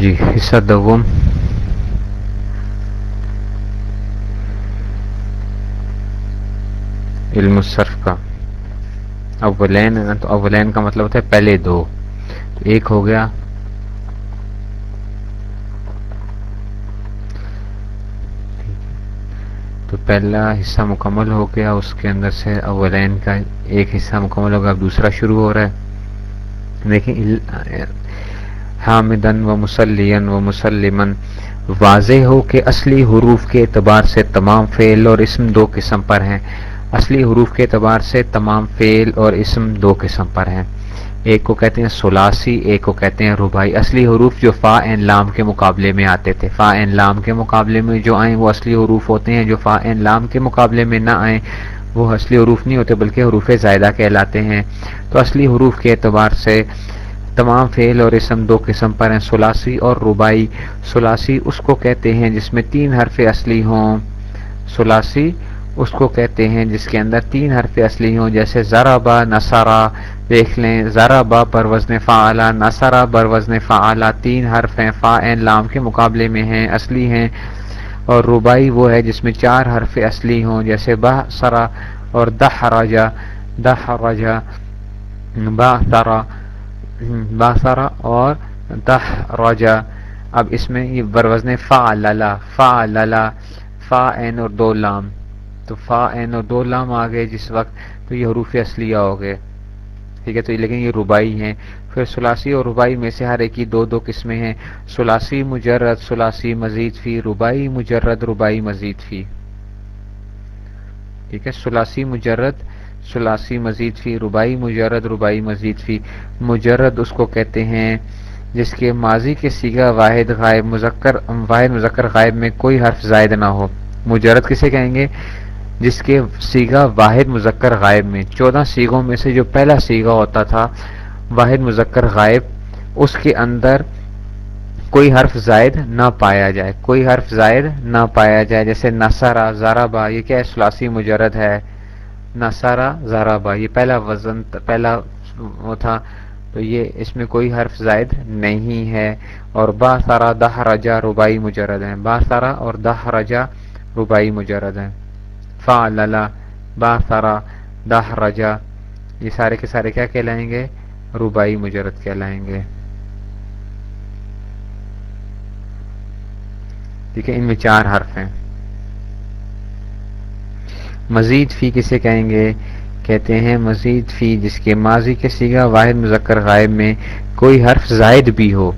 جی حصہ دوم۔ علم الصرف کا۔ اولین، تو اولین کا مطلب ہوتا ہے پہلے دو۔ ایک ہو گیا۔ تو پہلا حصہ مکمل ہو گیا، اس کے اندر سے اولین کا ایک حصہ مکمل ہو گیا، اب دوسرا شروع ہو رہا ہے۔ دیکھیں حامدن و مسلین و مسلمن واضح ہو کہ اصلی حروف کے اعتبار سے تمام فعل اور اسم دو قسم پر ہیں۔ اصلی حروف کے اعتبار سے تمام فعل اور اسم دو قسم پر ہیں۔ ایک کو کہتے ہیں سلاسی ایک کو کہتے ہیں ربائی اصلی حروف جو فا این لام کے مقابلے میں آتے تھے۔ فا این لام کے مقابلے میں جو آئیں وہ اصلی حروف ہوتے ہیں۔ جو فا این لام کے مقابلے میں نہ آئیں وہ اصلی حروف نہیں ہوتے، بلکہ حروف زائدہ کہلاتے ہیں۔ تو اصلی حروف کے اعتبار سے تمام فعل اور اسم دو قسم پر ہیں، سلاسی اور ربائی سلاسی اس کو کہتے ہیں جس میں تین حرف اصلی ہوں۔ سلاسی اس کو کہتے ہیں جس کے اندر تین حرف اصلی ہوں، جیسے ذرا با نسارا دیکھ لیں ذرا با وزن فا اعلیٰ نسارا بر وزن فا اعلیٰ تین حرف ہیں، فا این لام کے مقابلے میں ہیں، اصلی ہیں۔ اور ربائی وہ ہے جس میں چار حرف اصلی ہوں، جیسے بہ سرا اور دہ راجا۔ دہ راجا، با سرا۔ با سرا اور دہ راجا اب اس میں یہ بروزن فا للا فا للا فا این اور دو لام۔ تو فا این اور دو لام آ گئے جس وقت تو یہ حروف اصلیہ ہو گئے۔ ٹھیک ہے، تو لیکن یہ ربائی ہیں۔ پھر سلاسی اور ربائی میں سے ہر ایک کی دو دو قسمیں ہیں۔ سلاسی مجرد سلاسی مزید فی ربائی مجرد ربائی مزید فی۔ ٹھیک ہے سلاسی مجرد سلاسی مزید فی ربائی مجرد ربائی مزید فی۔ مجرد اس کو کہتے ہیں جس کے ماضی کے سیگا واحد غائب مذکر، واحد مذکر غائب میں کوئی حرف زائد نہ ہو۔ مجرد کسے کہیں گے؟ جس کے سیگا واحد مذکر غائب میں۔ چودہ سیگوں میں سے جو پہلا سیگا ہوتا تھا، واحد مذکر غائب، اس کے اندر کوئی حرف زائد نہ پایا جائے۔ کوئی حرف زائد نہ پایا جائے، جیسے نسارا زارا با یہ کیا سلاسی مجرد ہے۔ نسارا زارا با یہ پہلا وزن، پہلا وہ تھا، تو یہ اس میں کوئی حرف زائد نہیں ہے۔ اور با سارا دہ رجا ربائی مجرد ہیں۔ با سارا اور دہ رجا ربائی مجرد ہیں۔ فا للا با سارا دہ رجا، یہ سارے کے سارے کیا کہلائیں گے؟ ربائی مجرد کہلائیں گے۔ ٹھیک ہے ان میں چار حرف ہیں۔ مزید فی کسے کہیں گے؟ کہتے ہیں مزید فی جس کے ماضی کے سیگا واحد مذکر غائب میں کوئی حرف زائد بھی ہو،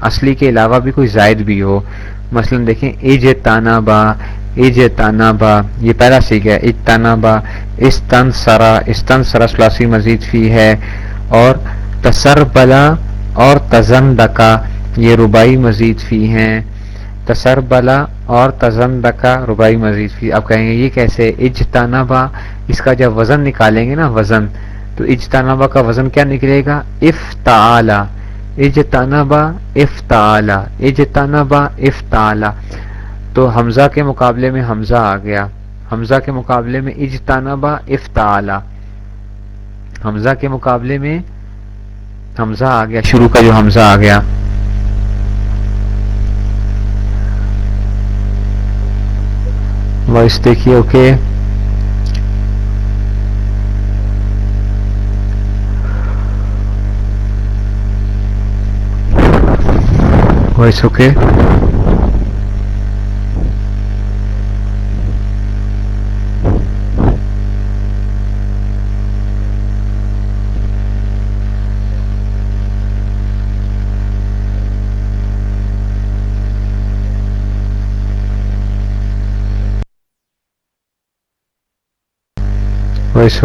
اصلی کے علاوہ بھی کوئی زائد بھی ہو۔ مثلا دیکھیں ایج تانا با ایج تانا با یہ پہلا سیکھ ہے ایج تانا با استن سرا استن سرا سلاسی مزید فی ہے۔ اور تسر بلا اور تزن دکا یہ ربائی مزید فی ہیں۔ تسر بلا اور تزن دکا ربائی مزید۔ فی اب کہیں گے یہ کیسے؟ اجتانبا اس کا جب وزن نکالیں گے نا، وزن، تو اجتانبا کا وزن کیا نکلے گا؟ افتعالا۔ اجتانبا افتعالا۔ اجتانبا افتعالا۔ تو حمزہ کے مقابلے میں حمزہ آ گیا۔ حمزہ کے مقابلے میں اجتانبا افتعالا۔ حمزہ کے مقابلے میں حمزہ آ گیا، شروع کا جو حمزہ آ گیا۔ وائس دیکھیے okay voice okay voice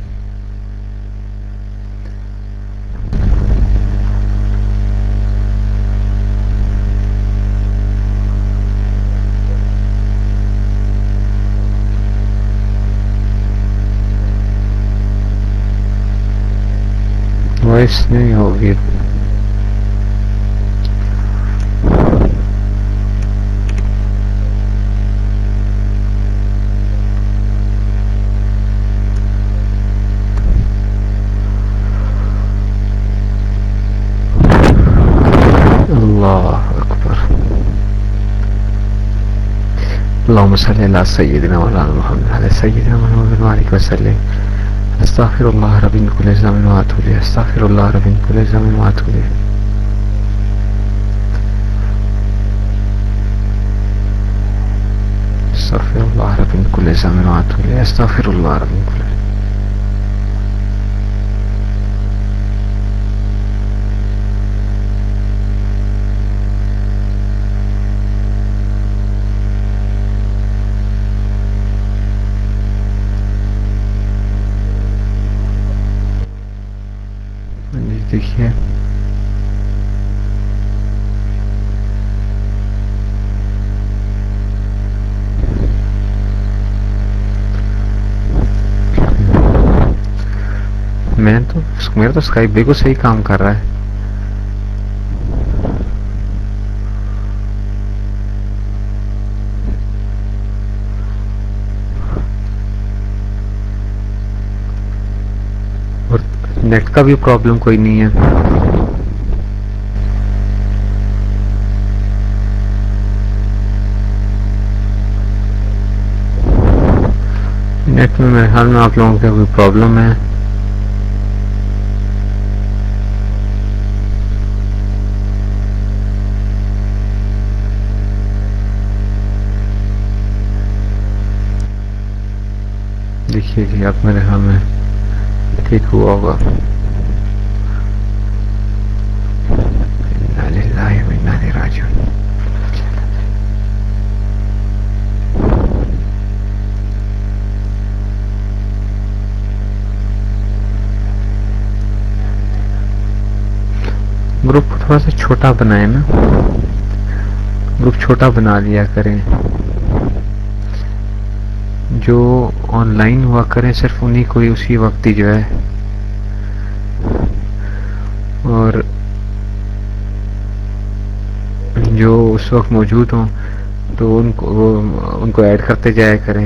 voice نہیں ہوگی۔ اللهم صل على سيدنا مولانا محمد على سيدنا محمد وعليك وسلم استغفر الله رب من كل ذنب واتوب اليه استغفر الله رب من كل ذنب واتوب اليه استغفر الله رب من كل ذنب واتوب اليه استغفر الله رب من كل دیکھیے میں تو میرا تو اسکائپ بالکل صحیح کام کر رہا ہے۔ نیٹ کا بھی پرابلم کوئی نہیں ہے نیٹ میں میرے خیال میں آپ لوگوں کا کوئی پرابلم ہے دیکھیے جی آپ میرے خیال میں ٹھیک ہوا ہوگا گروپ کو تھوڑا سا چھوٹا بنائے نا گروپ چھوٹا بنا لیا کریں جو آن لائن ہوا کریں، صرف انہیں کوئی اسی وقت ہی جو ہے۔ اور جو اس وقت موجود ہوں، تو ان کو ان کو ایڈ کرتے جایا کریں۔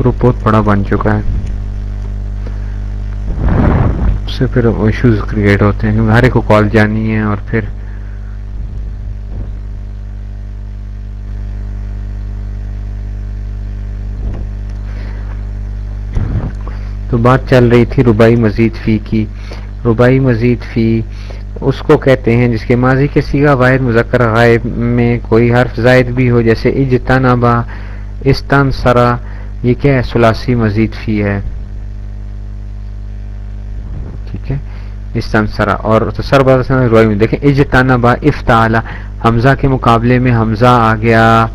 گروپ بہت بڑا بن چکا ہے۔ اس سے پھر ایشوز کریٹ ہوتے ہیں۔ ہر ایک کو کال جانی ہے اور پھر تو بات چل رہی تھی ربائی مزید فی کی۔ ربائی مزید فی اس کو کہتے ہیں جس کے ماضی کے سیگا واحد مذکر غائب میں کوئی حرف زائد بھی ہو، جیسے اجتنابا استان سرا یہ کیا ہے؟ سلاسی مزید فی ہے۔ ٹھیک ہے؟ استان سرا اور سر میں دیکھیں اجتنابا افتعلا، حمزہ کے مقابلے میں حمزہ آ گیا۔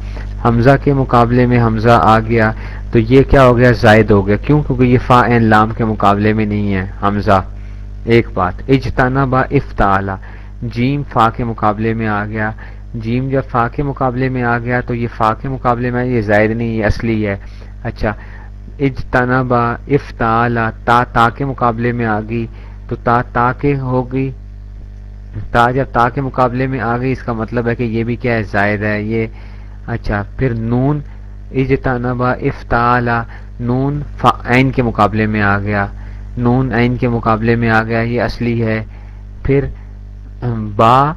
حمزہ کے مقابلے میں حمزہ آ گیا۔ تو یہ کیا ہو گیا؟ زائد ہو گیا۔ کیوں؟ کیونکہ یہ فا این لام کے مقابلے میں نہیں ہے۔ حمزہ۔ ایک بات۔ اجتانا با افتعلا جیم فا کے مقابلے میں آ گیا۔ جیم جب فا کے مقابلے میں آ گیا تو یہ فا کے مقابلے میں یہ زائد نہیں، یہ اصلی ہے۔ اچھا۔ اجتانا با افتعلا تا تا کے مقابلے میں آ گئی۔ تو تا تا کے ہوگی تا جب تا کے مقابلے میں آ گئی، اس کا مطلب ہے کہ یہ بھی کیا ہے؟ زائد ہے۔ یہ اچھا۔ پھر نون۔ اجتنبا افتعالا نون عین کے مقابلے میں آ گیا۔ نون عین کے مقابلے میں آ گیا، یہ اصلی ہے۔ پھر با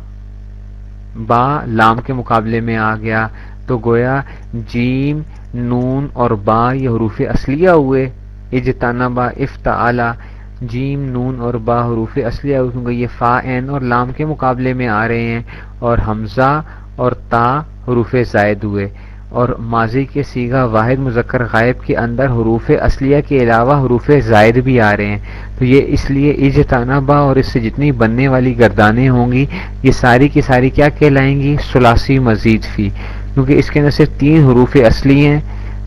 با لام کے مقابلے میں آ گیا۔ تو گویا جیم، نون اور با یہ حروف اصلیہ ہوئے۔ اجتنبا افتعالا جیم، نون اور با حروف اصلیہ ہوئے، کیونکہ یہ فا عین اور لام کے مقابلے میں آ رہے ہیں۔ اور حمزہ اور تا حروف زائد ہوئے۔ اور ماضی کے سیگا واحد مذکر غائب کے اندر حروف اصلیہ کے علاوہ حروف زائد بھی آ رہے ہیں۔ تو یہ اس لیے اجتانبا اور اس سے جتنی بننے والی گردانیں ہوں گی، یہ ساری کی ساری کیا کہلائیں گی؟ سلاسی مزید فی۔ کیونکہ اس کے اندر صرف تین حروف اصلی ہیں،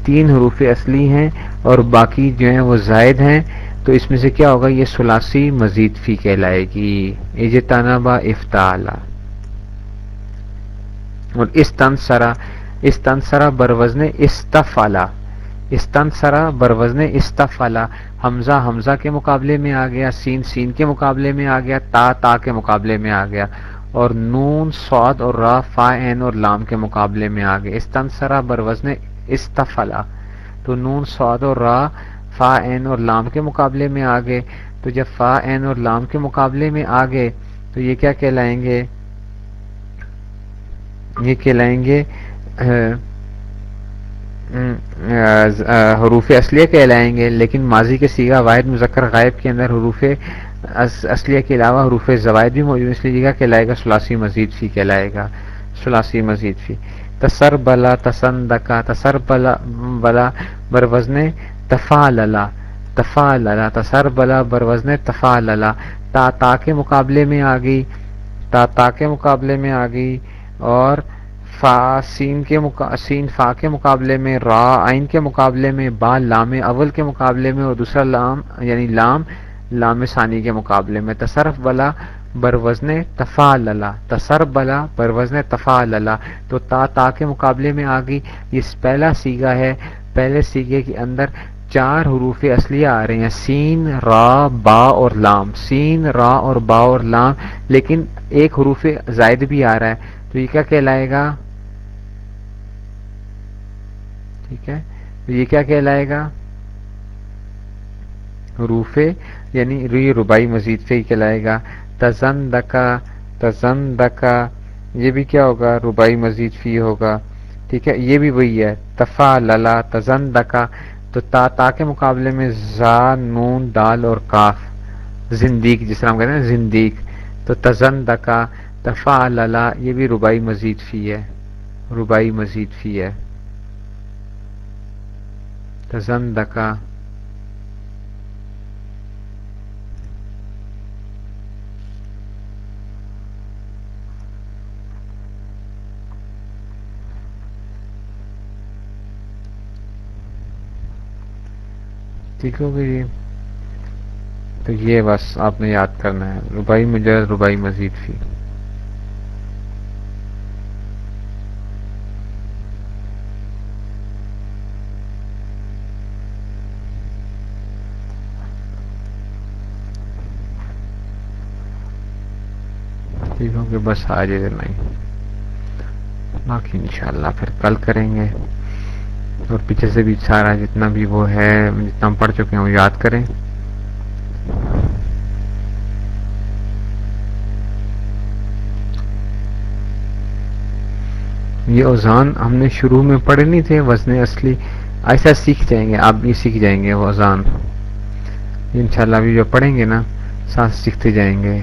تین حروف اصلی ہیں اور باقی جو ہیں وہ زائد ہیں۔ تو اس میں سے کیا ہوگا؟ یہ سلاسی مزید فی کہلائے گی۔ اجتانبا افتالا اور اس تنسرا استنسرا بروزن استفالا استنسرا بروزن استفالا حمزہ حمزہ کے مقابلے میں آ گیا، سین سین کے مقابلے میں آ گیا، تا تا کے مقابلے میں آ گیا، اور نون سعد اور را، فا، این اور لام کے مقابلے میں آ گیا. استنسرا بروزن استفلا تو نون سعد اور را، فا، این اور لام کے مقابلے میں آ گئے. تو جب فا، این اور لام کے مقابلے میں آ گئے، تو یہ کیا کہلائیں گے؟ یہ کہلائیں گے حروف اصلیہ کہلائیں گے، لیکن ماضی کے سیگا واحد مذکر غائب کے اندر حروف اصلیہ کے علاوہ حروف زوائد بھی موجود اس لیے کہلائے گا سلاسی مزید فی، کہلائے گا سلاسی مزید فی۔ تسر بلا تسندکا تسر بلا بلا بروزن تفا للا تفا للا تسر بلا بروزن تفا للا تا تا کے مقابلے میں آ گئی تا تا کے مقابلے میں آ گئی اور فا، سین کے سین فا کے مقابلے میں را آئین کے مقابلے میں با، لام اول کے مقابلے میں اور دوسرا لام یعنی لام لام ثانی کے مقابلے میں۔ تصرف بلا بروزن تفا للا تصرف بلا بروزن تفا للا تو تا تا کے مقابلے میں آ گئی۔ یہ پہلا سیگا ہے۔ پہلے سیگے کے اندر چار حروف اصلیہ آ رہے ہیں۔ سین، را، با اور لام۔ سین، را اور با اور لام، لیکن ایک حروف زائد بھی آ رہا ہے۔ تو یہ کیا کہلائے گا؟ ٹھیک ہے؟ تو یہ کیا کہلائے گا؟ روفے یعنی روی ربائی مزید سے ہی کہلائے گا۔ تزن دکا تزن دکا یہ بھی کیا ہوگا؟ ربائی مزید فی ہوگا۔ ٹھیک ہے؟ یہ بھی وہی ہے۔ تفا، للا تزن دکا تو تا تا کے مقابلے میں زا، نون، دال اور کاف۔ زندیق، جس طرح ہم کہتے ہیں، زندیق۔ تو تزن دکا تفا، للا، یہ بھی ربائی مزید فی ہے۔ ربائی مزید فی ہے۔ تزندکا ٹھیک ہو گئی جی۔ تو یہ بس آپ نے یاد کرنا ہے۔ ربائی مجرد ربائی مزید فی۔ ٹھیک کہ بس آج اتنا ہی باقی انشاءاللہ پھر کل کریں گے۔ اور پیچھے سے بھی سارا جتنا بھی وہ ہے، جتنا ہم پڑھ چکے ہیں وہ یاد کریں۔ یہ اوزان ہم نے شروع میں پڑھے نہیں تھے، وزن اصلی ایسا سیکھ جائیں گے، آپ بھی سیکھ جائیں گے وہ اوزان۔ انشاءاللہ ابھی جو پڑھیں گے نا، ساتھ سیکھتے جائیں گے۔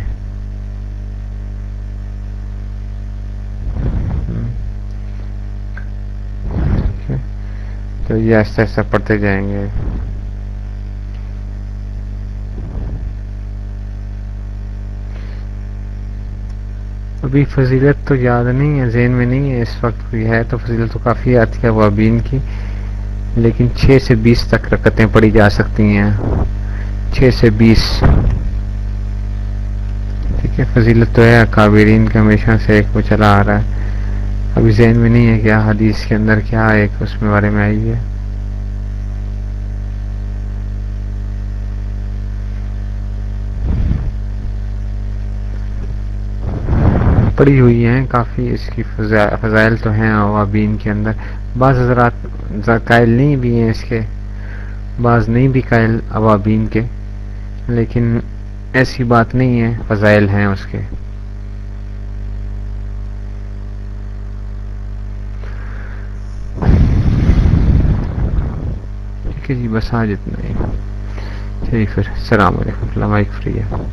تو یہ ایسا ایسا پڑھتے جائیں گے۔ ابھی فضیلت تو یاد نہیں ہے، ذہن میں نہیں ہے، اس وقت کوئی ہے تو فضیلت تو کافی آتی ہے وابین کی۔ لیکن چھ سے بیس تک رکتیں پڑھی جا سکتی ہیں۔ چھ سے بیس۔ ٹھیک ہے، فضیلت تو ہے کابرین کا ہمیشہ سے ایک وہ چلا آ رہا ہے۔ ابھی ذہن میں نہیں ہے کیا حدیث کے اندر کیا ایک اس میں بارے میں آئی ہے۔ پڑی ہوئی ہیں، کافی اس کی فضائل تو ہیں عوابین کے اندر۔ بعض حضرات قائل نہیں بھی ہیں اس کے۔ بعض نہیں بھی قائل عوابین کے۔ لیکن ایسی بات نہیں ہے، فضائل ہیں اس کے۔ جی بس آج اتنا ہی چلیے پھر السلام علیکم اللہ فری ہے